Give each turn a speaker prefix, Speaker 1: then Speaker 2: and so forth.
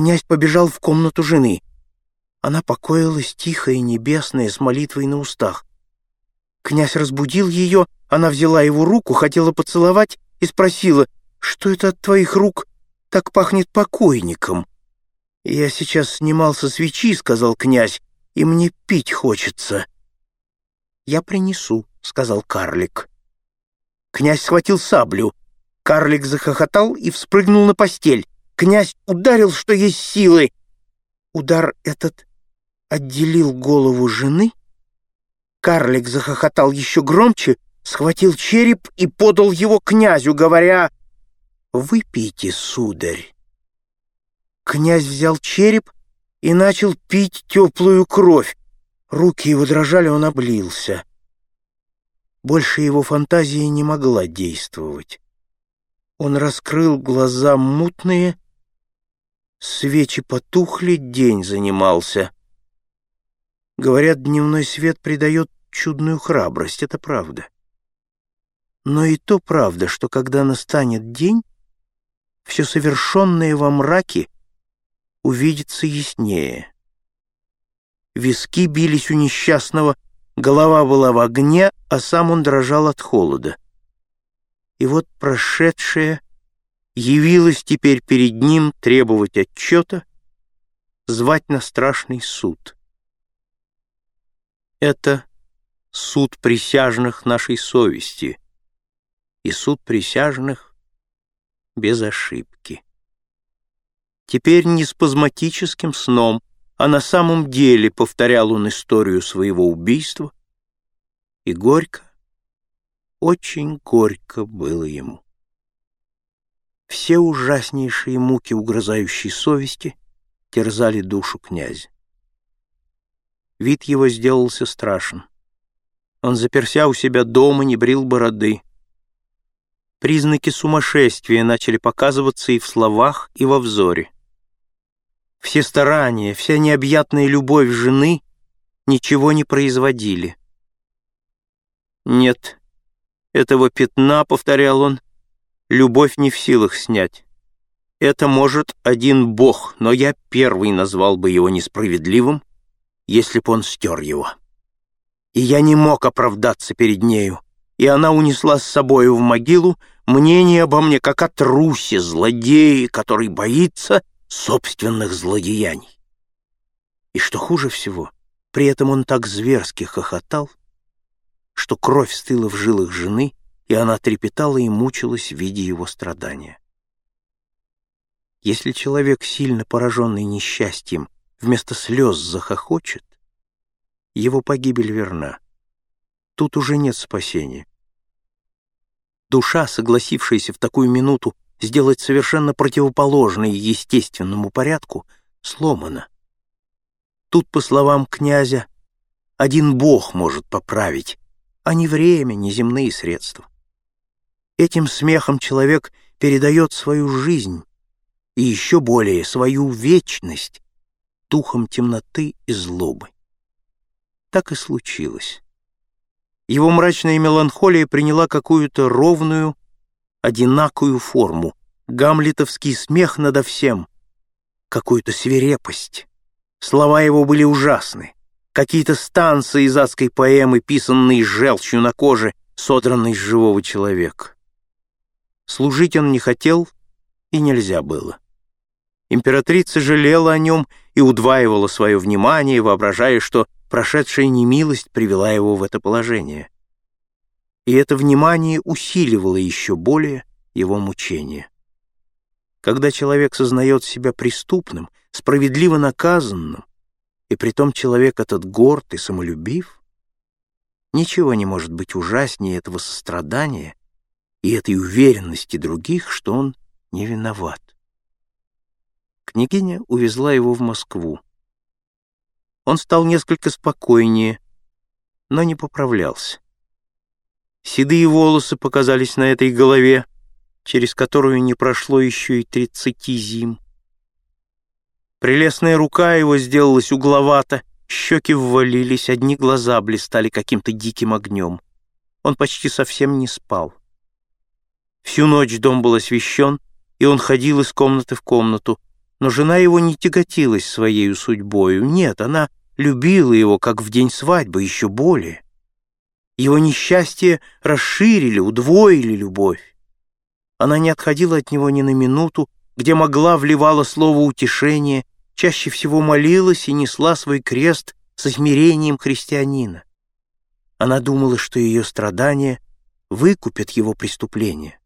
Speaker 1: Князь побежал в комнату жены. Она покоилась тихая и небесная, с молитвой на устах. Князь разбудил ее, она взяла его руку, хотела поцеловать и спросила, «Что это от твоих рук так пахнет покойником?» «Я сейчас снимал со свечи», — сказал князь, «и мне пить хочется». «Я принесу», — сказал карлик. Князь схватил саблю. Карлик захохотал и вспрыгнул на постель. Князь ударил, что есть силы. Удар этот отделил голову жены. Карлик захохотал еще громче, схватил череп и подал его князю, говоря «Выпейте, сударь». Князь взял череп и начал пить теплую кровь. Руки его дрожали, он облился. Больше его фантазия не могла действовать. Он раскрыл глаза мутные, свечи потухли, день занимался. Говорят, дневной свет придает чудную храбрость, это правда. Но и то правда, что когда настанет день, все совершенное во мраке увидится яснее. Виски бились у несчастного, голова была в огне, а сам он дрожал от холода. И вот прошедшее явилось теперь перед ним требовать отчета, звать на страшный суд. Это суд присяжных нашей совести и суд присяжных без ошибки. Теперь не спазматическим сном, а на самом деле повторял он историю своего убийства, и горько, очень горько было ему. Все ужаснейшие муки угрызающей совести терзали душу князя. Вид его сделался страшен. Он заперся у себя дома, не брил бороды. Признаки сумасшествия начали показываться и в словах, и во взоре. Все старания, вся необъятная любовь жены ничего не производили. «Нет, этого пятна, — повторял он, — любовь не в силах снять. Это может один Бог, но я первый назвал бы его несправедливым, если б он стер его. И я не мог оправдаться перед нею, и она унесла с собою в могилу мнение обо мне как о трусе, злодее, который боится собственных злодеяний. И что хуже всего, при этом он так зверски хохотал, что кровь стыла в жилах жены, и она трепетала и мучилась, видя его страдания. Если человек, сильно пораженный несчастьем, вместо слез захохочет, его погибель верна. Тут уже нет спасения. Душа, согласившаяся в такую минуту сделать совершенно противоположное естественному порядку, сломана. Тут, по словам князя, один Бог может поправить, а не время, не земные средства. Этим смехом человек передает свою жизнь и еще более свою вечность духом темноты и злобы. Так и случилось. Его мрачная меланхолия приняла какую-то ровную, одинакую форму, гамлетовский смех надо всем, какую-то свирепость. Слова его были ужасны. Какие-то станции из адской поэмы, писанные желчью на коже, содранной с живого человека. Служить он не хотел и нельзя было. Императрица жалела о нем и удваивала свое внимание, воображая, что прошедшая немилость привела его в это положение. И это внимание усиливало еще более его мучения. Когда человек сознает себя преступным, справедливо наказанным, и притом человек этот горд и самолюбив, ничего не может быть ужаснее этого сострадания и этой уверенности других, что он не виноват. Княгиня увезла его в Москву. Он стал несколько спокойнее, но не поправлялся. Седые волосы показались на этой голове, через которую не прошло еще и тридцати зим. Прелестная рука его сделалась угловата, щеки ввалились, одни глаза блистали каким-то диким огнем. Он почти совсем не спал. Всю ночь дом был освещен, и он ходил из комнаты в комнату, Но жена его не тяготилась своей судьбою. Нет, она любила его, как в день свадьбы, еще более. Его несчастье расширили, удвоили любовь. Она не отходила от него ни на минуту, где могла вливала слово утешения, чаще всего молилась и несла свой крест с измерением христианина. Она думала, что ее страдания выкупят его преступление.